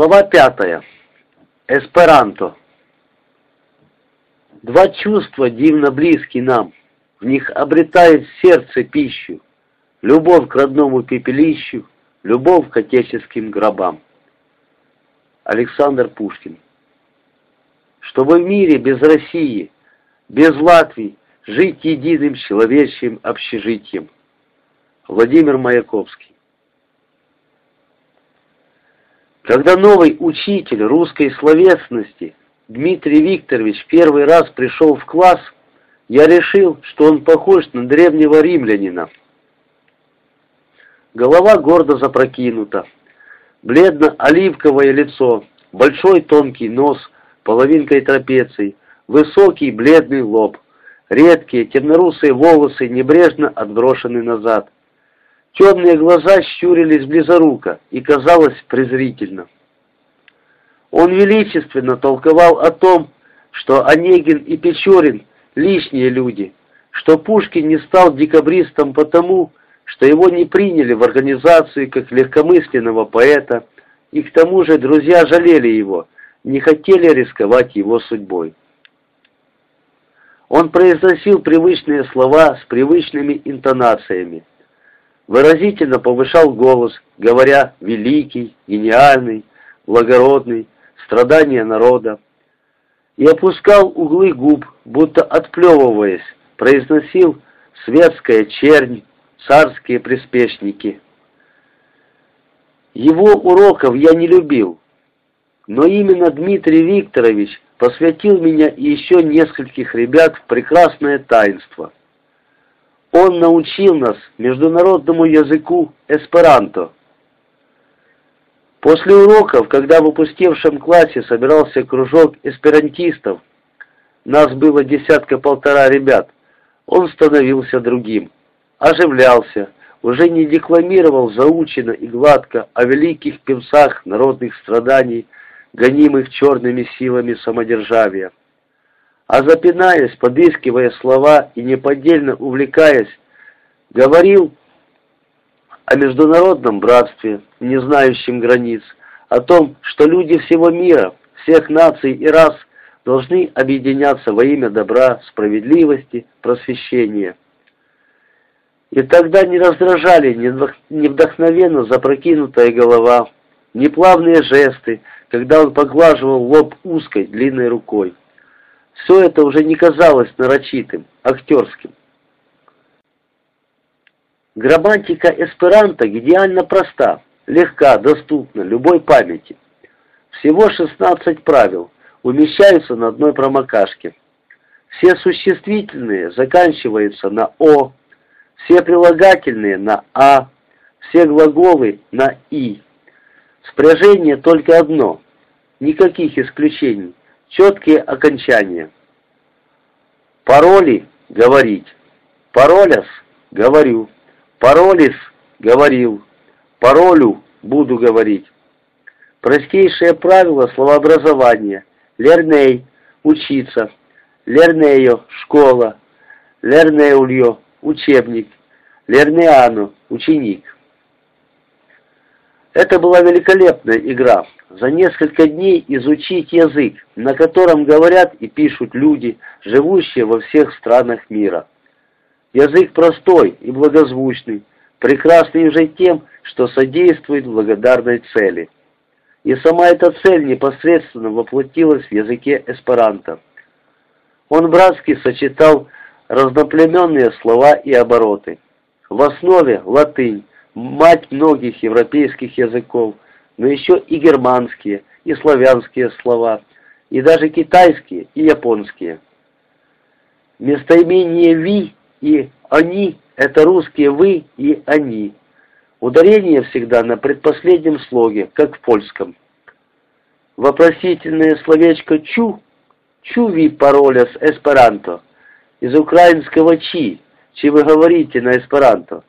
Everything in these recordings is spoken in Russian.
Глава пятая. Эсперанто. Два чувства дивно близки нам, в них обретает сердце пищу, любовь к родному пепелищу, любовь к отеческим гробам. Александр Пушкин. Чтобы в мире без России, без Латвии, жить единым человечьим общежитием. Владимир Маяковский. Когда новый учитель русской словесности Дмитрий Викторович первый раз пришел в класс, я решил, что он похож на древнего римлянина. Голова гордо запрокинута, бледно-оливковое лицо, большой тонкий нос, половинкой трапеции, высокий бледный лоб, редкие темнорусые волосы небрежно отброшены назад – Темные глаза щурились близоруко и казалось презрительно. Он величественно толковал о том, что Онегин и Печорин — лишние люди, что Пушкин не стал декабристом потому, что его не приняли в организацию как легкомысленного поэта, и к тому же друзья жалели его, не хотели рисковать его судьбой. Он произносил привычные слова с привычными интонациями выразительно повышал голос, говоря «великий», «гениальный», «благородный», «страдания народа», и опускал углы губ, будто отплевываясь, произносил «светская чернь», «царские приспешники». Его уроков я не любил, но именно Дмитрий Викторович посвятил меня и еще нескольких ребят в прекрасное таинство – он научил нас международному языку эсперанто. После уроков, когда в опустевшем классе собирался кружок эсперантистов, нас было десятка-полтора ребят, он становился другим, оживлялся, уже не декламировал заучено и гладко о великих певцах народных страданий, гонимых черными силами самодержавия а запинаясь, подыскивая слова и неподдельно увлекаясь, говорил о международном братстве, не знающем границ, о том, что люди всего мира, всех наций и рас должны объединяться во имя добра, справедливости, просвещения. И тогда не раздражали ни вдохновенно запрокинутая голова, ни плавные жесты, когда он поглаживал лоб узкой длинной рукой. Все это уже не казалось нарочитым, актерским. Грамматика эсперанто идеально проста, легка, доступна любой памяти. Всего 16 правил умещаются на одной промокашке. Все существительные заканчиваются на «о», все прилагательные на «а», все глаголы на «и». Спряжение только одно, никаких исключений четкие окончания. Пароли – говорить. Пароляс – говорю. Паролис – говорил. Паролю – буду говорить. Простейшее правило словообразования. Лерней – учиться. Лернео – школа. Лернеульо – учебник. Лернеану – ученик. Это была великолепная игра. За несколько дней изучить язык, на котором говорят и пишут люди, живущие во всех странах мира. Язык простой и благозвучный, прекрасный уже тем, что содействует благодарной цели. И сама эта цель непосредственно воплотилась в языке эсперанто. Он братски сочетал разноплеменные слова и обороты. В основе латынь, мать многих европейских языков, но еще и германские, и славянские слова, и даже китайские и японские. Местоимение «ви» и «они» — это русские «вы» и «они». Ударение всегда на предпоследнем слоге, как в польском. Вопросительное словечко «чу» — «чуви пароля с эсперанто» из украинского «чи», «чи вы говорите на эсперанто».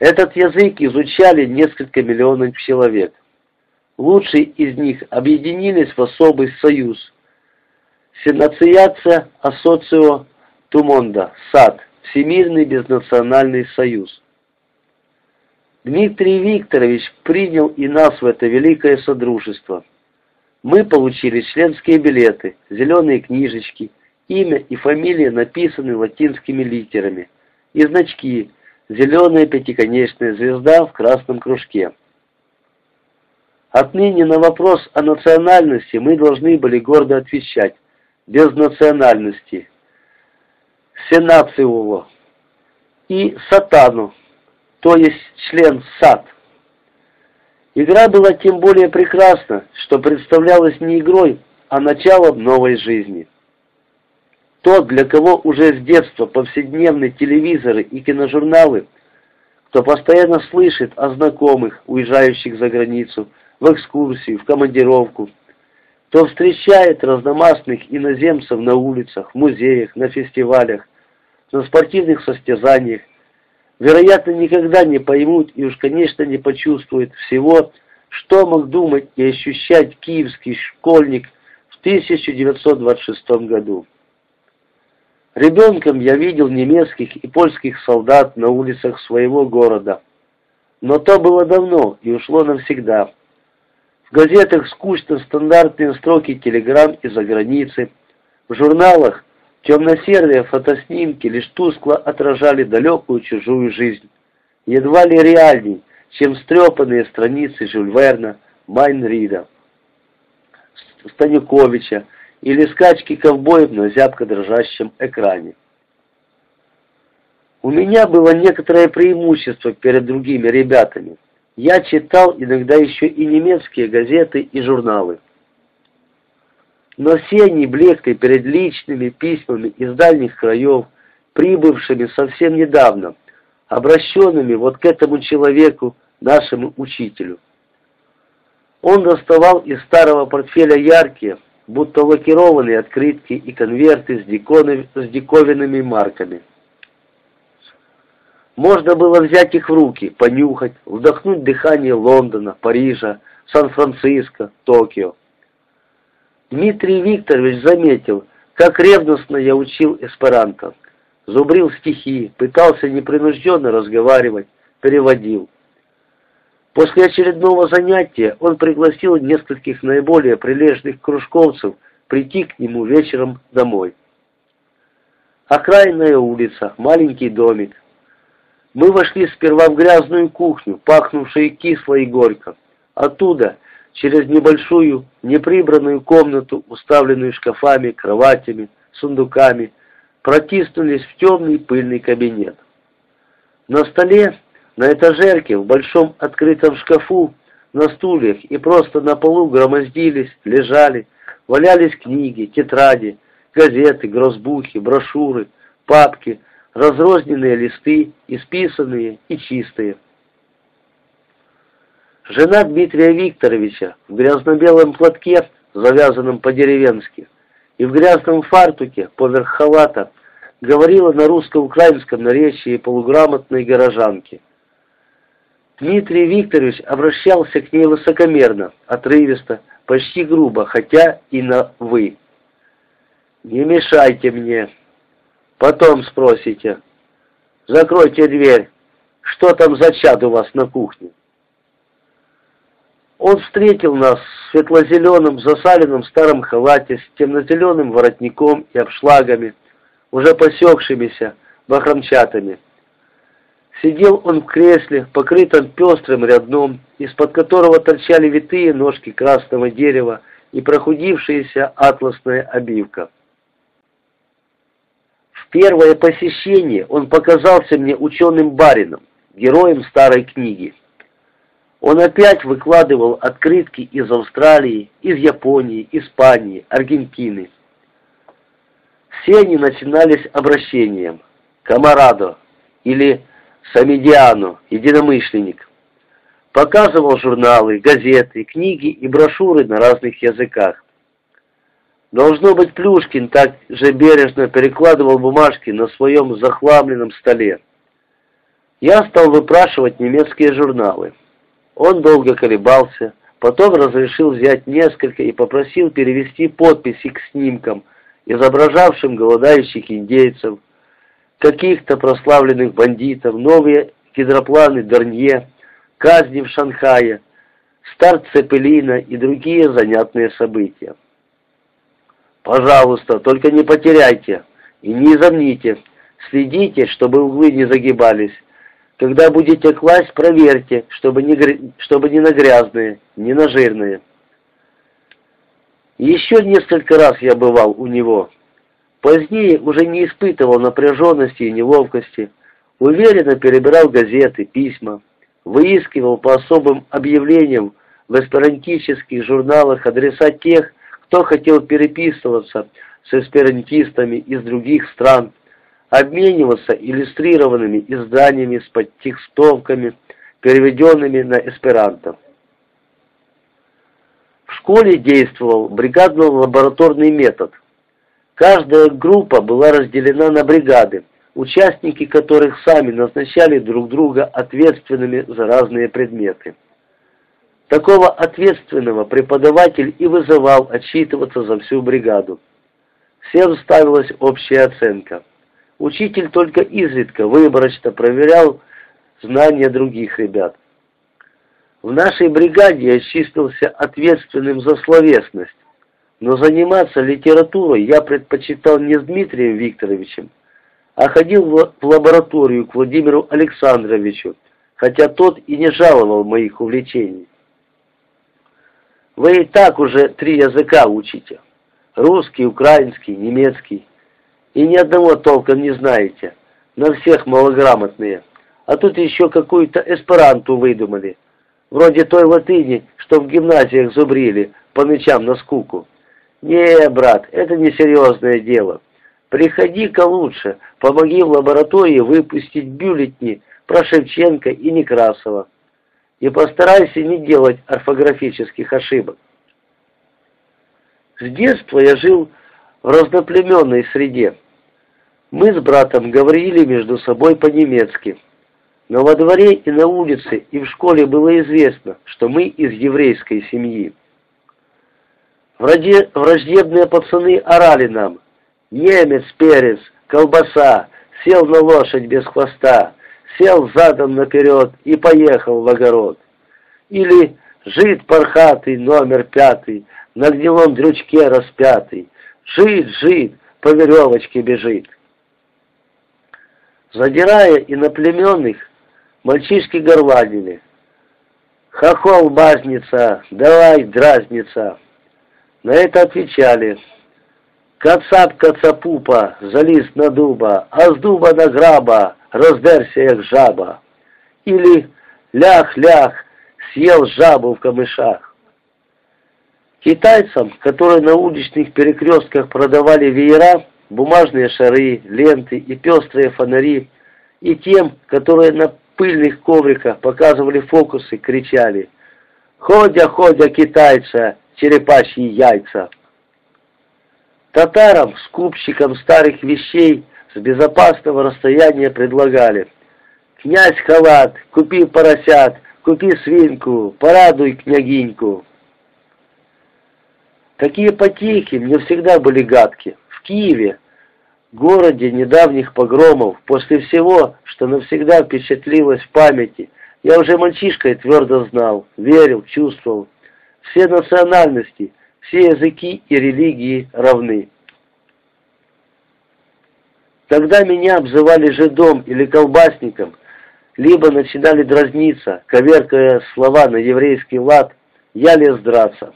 Этот язык изучали несколько миллионов человек. Лучшие из них объединились в особый союз. Сенациация Асоцио Тумонда, САД, Всемирный безнациональный союз. Дмитрий Викторович принял и нас в это великое содружество. Мы получили членские билеты, зеленые книжечки, имя и фамилия написаны латинскими литерами, и значки, зеленая пятиконечная звезда в красном кружке. Отныне на вопрос о национальности мы должны были гордо отвечать, без национальности, сенациово и сатану, то есть член САД. Игра была тем более прекрасна, что представлялась не игрой, а началом новой жизни. Тот, для кого уже с детства повседневны телевизоры и киножурналы, кто постоянно слышит о знакомых, уезжающих за границу, в экскурсию, в командировку, кто встречает разномастных иноземцев на улицах, в музеях, на фестивалях, на спортивных состязаниях, вероятно, никогда не поймут и уж, конечно, не почувствуют всего, что мог думать и ощущать киевский школьник в 1926 году. Ребенком я видел немецких и польских солдат на улицах своего города. Но то было давно и ушло навсегда. В газетах скучно стандартные строки телеграмм из-за границы. В журналах Темно-серые фотоснимки лишь тускло отражали далекую чужую жизнь, едва ли реальней, чем стрепанные страницы Жюль Верна, Майн Рида, Станюковича или скачки ковбоев на зябко дрожащем экране. У меня было некоторое преимущество перед другими ребятами. Я читал иногда еще и немецкие газеты и журналы но все они блекли перед личными письмами из дальних краев, прибывшими совсем недавно, обращенными вот к этому человеку, нашему учителю. Он доставал из старого портфеля яркие, будто лакированные открытки и конверты с, диконы, с диковинными марками. Можно было взять их в руки, понюхать, вдохнуть дыхание Лондона, Парижа, Сан-Франциско, Токио. Дмитрий Викторович заметил, как ревностно я учил эсперанто. Зубрил стихи, пытался непринужденно разговаривать, переводил. После очередного занятия он пригласил нескольких наиболее прилежных кружковцев прийти к нему вечером домой. Окраинная улица, маленький домик. Мы вошли сперва в грязную кухню, пахнувшую кисло и горько. Оттуда через небольшую, неприбранную комнату, уставленную шкафами, кроватями, сундуками, протиснулись в темный пыльный кабинет. На столе, на этажерке, в большом открытом шкафу, на стульях и просто на полу громоздились, лежали, валялись книги, тетради, газеты, грозбухи, брошюры, папки, разрозненные листы, исписанные и чистые. Жена Дмитрия Викторовича в грязно-белом платке, завязанном по-деревенски, и в грязном фартуке поверх халата говорила на русско-украинском наречии полуграмотной горожанки. Дмитрий Викторович обращался к ней высокомерно, отрывисто, почти грубо, хотя и на «вы». «Не мешайте мне. Потом спросите. Закройте дверь. Что там за чад у вас на кухне?» Он встретил нас в светло-зеленом, засаленном старом халате с темно-зеленым воротником и обшлагами, уже посекшимися бахромчатами. Сидел он в кресле, покрытом пестрым рядном, из-под которого торчали витые ножки красного дерева и прохудившаяся атласная обивка. В первое посещение он показался мне ученым барином, героем старой книги. Он опять выкладывал открытки из Австралии, из Японии, Испании, Аргентины. Все они начинались обращением «Камарадо» или «Самидиано», единомышленник. Показывал журналы, газеты, книги и брошюры на разных языках. Должно быть, Плюшкин так же бережно перекладывал бумажки на своем захламленном столе. Я стал выпрашивать немецкие журналы. Он долго колебался, потом разрешил взять несколько и попросил перевести подписи к снимкам, изображавшим голодающих индейцев, каких-то прославленных бандитов, новые гидропланы Дорнье, казни в Шанхае, старт Цепелина и другие занятные события. Пожалуйста, только не потеряйте и не изомните. Следите, чтобы углы не загибались. Когда будете класть, проверьте, чтобы не, чтобы не на грязные, не на жирные. Еще несколько раз я бывал у него. Позднее уже не испытывал напряженности и неловкости. Уверенно перебирал газеты, письма. Выискивал по особым объявлениям в эсперантических журналах адреса тех, кто хотел переписываться с эсперантистами из других стран, обмениваться иллюстрированными изданиями с подтекстовками, переведенными на эсперанто. В школе действовал бригадно-лабораторный метод. Каждая группа была разделена на бригады, участники которых сами назначали друг друга ответственными за разные предметы. Такого ответственного преподаватель и вызывал отчитываться за всю бригаду. Всем ставилась общая оценка. Учитель только изредка выборочно проверял знания других ребят. В нашей бригаде я числился ответственным за словесность, но заниматься литературой я предпочитал не с Дмитрием Викторовичем, а ходил в лабораторию к Владимиру Александровичу, хотя тот и не жаловал моих увлечений. Вы и так уже три языка учите. Русский, украинский, немецкий. И ни одного толком не знаете. На всех малограмотные. А тут еще какую-то эсперанту выдумали. Вроде той латыни, что в гимназиях зубрили по ночам на скуку. Не, брат, это несерьезное дело. Приходи-ка лучше, помоги в лаборатории выпустить бюллетни про Шевченко и Некрасова и постарайся не делать орфографических ошибок. С детства я жил в разноплеменной среде. Мы с братом говорили между собой по-немецки. Но во дворе и на улице, и в школе было известно, что мы из еврейской семьи. Враждебные пацаны орали нам «Немец, перец, колбаса, сел на лошадь без хвоста, сел задом наперед и поехал в огород. Или жид пархатый, номер пятый, на гнилом дрючке распятый, жид, жид, по веревочке бежит. Задирая иноплеменных, мальчишки горланили. «Хохол, базница, давай, дразница!» На это отвечали. «Кацап, кацапупа, залез на дуба, а с дуба на граба, раздерся, як жаба. Или лях-лях, съел жабу в камышах. Китайцам, которые на уличных перекрестках продавали веера, бумажные шары, ленты и пестрые фонари, и тем, которые на пыльных ковриках показывали фокусы, кричали «Ходя, ходя, китайца, черепашьи яйца!» Татарам, скупщикам старых вещей, с безопасного расстояния предлагали «Князь халат, купи поросят, купи свинку, порадуй княгиньку». Такие потехи мне всегда были гадки. В Киеве, городе недавних погромов, после всего, что навсегда впечатлилось в памяти, я уже мальчишкой твердо знал, верил, чувствовал. Все национальности, все языки и религии равны. Когда меня обзывали жидом или колбасником, либо начинали дразниться, коверкая слова на еврейский лад, я лез драться.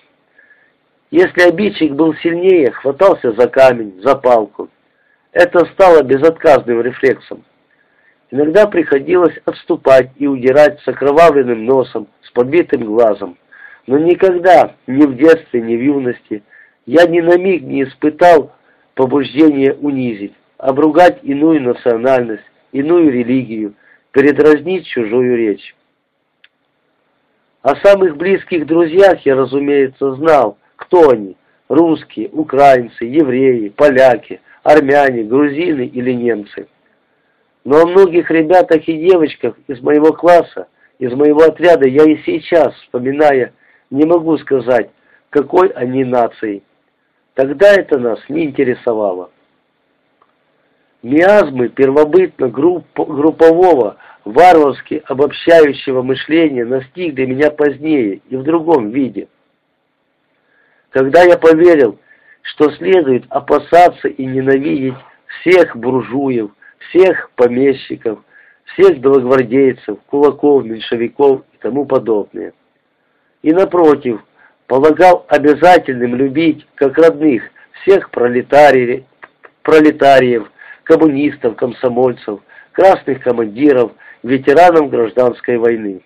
Если обидчик был сильнее, хватался за камень, за палку. Это стало безотказным рефлексом. Иногда приходилось отступать и удирать с окровавленным носом, с подбитым глазом. Но никогда, ни в детстве, ни в юности, я ни на миг не испытал побуждения унизить обругать иную национальность, иную религию, передразнить чужую речь. О самых близких друзьях я, разумеется, знал, кто они – русские, украинцы, евреи, поляки, армяне, грузины или немцы. Но о многих ребятах и девочках из моего класса, из моего отряда я и сейчас, вспоминая, не могу сказать, какой они нации. Тогда это нас не интересовало. Миазмы первобытно групп, группового, варварски обобщающего мышления настигли меня позднее и в другом виде. Когда я поверил, что следует опасаться и ненавидеть всех буржуев, всех помещиков, всех белогвардейцев, кулаков, меньшевиков и тому подобное. И напротив, полагал обязательным любить, как родных, всех пролетариев, пролетариев коммунистов, комсомольцев, красных командиров, ветеранов гражданской войны.